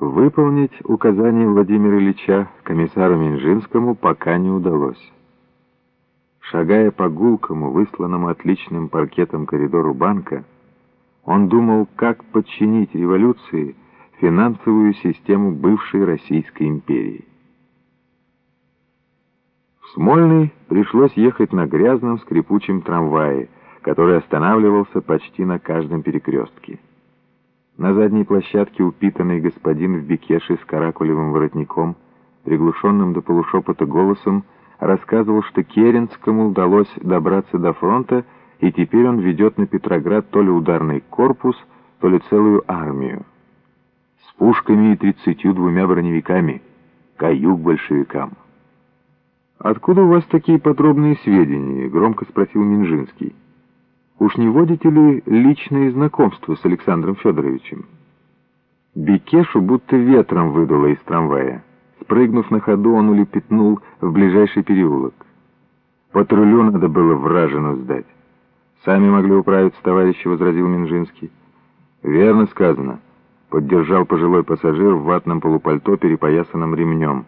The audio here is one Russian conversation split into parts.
Выполнить указание Владимира Ильича комиссару Минжинскому пока не удалось. Шагая по гулкому, высланному отличным паркетом коридору банка, он думал, как подчинить революции финансовую систему бывшей Российской империи. В Смольный пришлось ехать на грязном скрипучем трамвае, который останавливался почти на каждом перекрестке. На задней площадке упитанный господин в бикеше с каракулевым воротником, приглушенным до полушепота голосом, рассказывал, что Керенскому удалось добраться до фронта, и теперь он ведет на Петроград то ли ударный корпус, то ли целую армию. С пушками и тридцатью двумя броневиками. Каюк большевикам. «Откуда у вас такие подробные сведения?» — громко спросил Минжинский. Уж не водите ли личные знакомства с Александром Федоровичем? Бекешу будто ветром выдуло из трамвая. Спрыгнув на ходу, он улепетнул в ближайший переулок. Патрулю надо было вражину сдать. Сами могли управиться, товарищи, возразил Минжинский. Верно сказано. Поддержал пожилой пассажир в ватном полупальто, перепоясанном ремнем.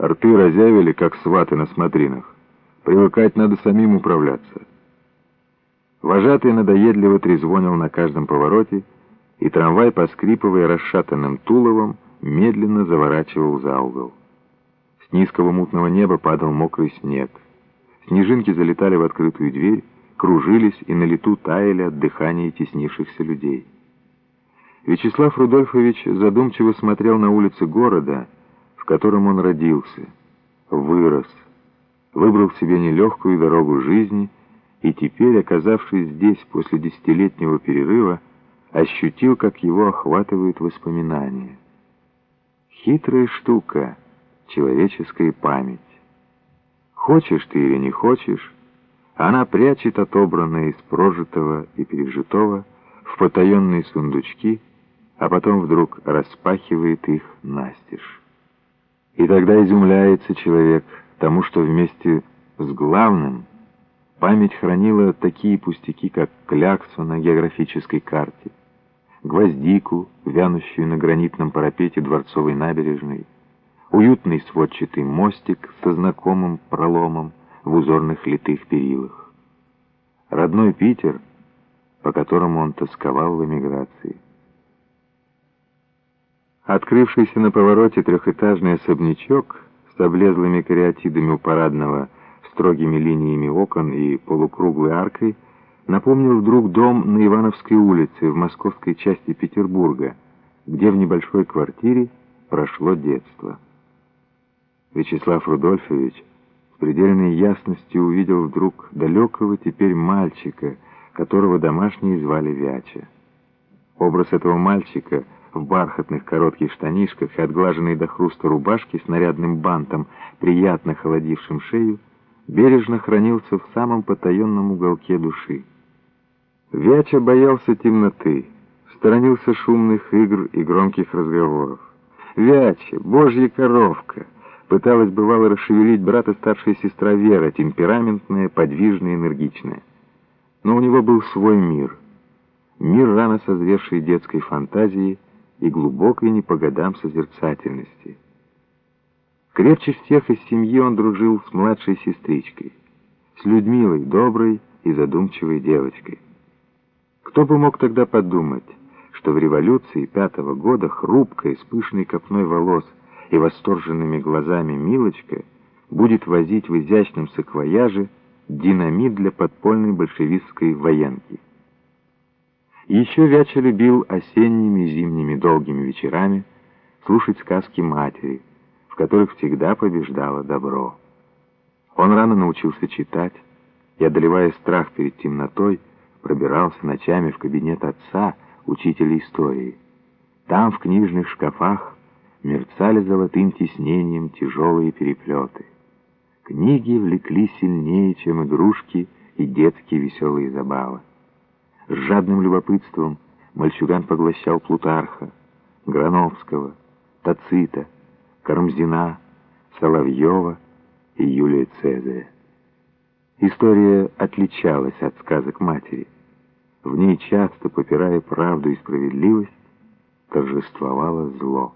Рты разявили, как сваты на смотринах. Привыкать надо самим управляться. Вожатый надоедливо трезвонил на каждом повороте, и трамвай, поскрипывая расшатанным туловом, медленно заворачивал за угол. С низкого мутного неба падал мокрый снег. Снежинки залетали в открытую дверь, кружились и на лету таяли от дыхания теснившихся людей. Вячеслав Рудольфович задумчиво смотрел на улицы города, в котором он родился, вырос, выбрал себе нелегкую дорогу жизни — и теперь, оказавшись здесь после десятилетнего перерыва, ощутил, как его охватывают воспоминания. Хитрая штука — человеческая память. Хочешь ты или не хочешь, она прячет отобранное из прожитого и пережитого в потаенные сундучки, а потом вдруг распахивает их настежь. И тогда изумляется человек тому, что вместе с главным — Память хранила такие пустяки, как кляксу на географической карте, гвоздику, вянущую на гранитном парапете дворцовой набережной, уютный сводчатый мостик со знакомым проломом в узорных литых перилах. Родной Питер, по которому он тосковал в эмиграции. Открывшийся на повороте трехэтажный особнячок с облезлыми кариатидами у парадного строгими линиями окон и полукруглой аркой, напомнил вдруг дом на Ивановской улице в московской части Петербурга, где в небольшой квартире прошло детство. Вячеслав Рудольфович с предельной ясностью увидел вдруг далекого теперь мальчика, которого домашние звали Вяча. Образ этого мальчика в бархатных коротких штанишках и отглаженной до хруста рубашке с нарядным бантом, приятно холодившим шею, бережно хранился в самом потаенном уголке души. Вяча боялся темноты, сторонился шумных игр и громких разговоров. Вяча, божья коровка, пыталась бывало расшевелить брата старшая сестра Вера, темпераментная, подвижная, энергичная. Но у него был свой мир. Мир рано созревшей детской фантазии и глубокой не по годам созерцательности. Крепче всех из семьи он дружил с младшей сестричкой, с Людмилой, доброй и задумчивой девочкой. Кто бы мог тогда подумать, что в революции пятого года хрупкая, с пышной копной волос и восторженными глазами Милочка будет возить в изящном саквояже динамит для подпольной большевистской военки. еще Вяча любил осенними зимними долгими вечерами слушать сказки матери — в которых всегда побеждало добро. Он рано научился читать и, одолевая страх перед темнотой, пробирался ночами в кабинет отца, учителя истории. Там, в книжных шкафах, мерцали золотым тиснением тяжелые переплеты. Книги влекли сильнее, чем игрушки и детские веселые забавы. С жадным любопытством мальчуган поглощал Плутарха, Грановского, Тацита, Карамзина, Соловьева и Юлия Цезаря. История отличалась от сказок матери. В ней часто, попирая правду и справедливость, торжествовало зло.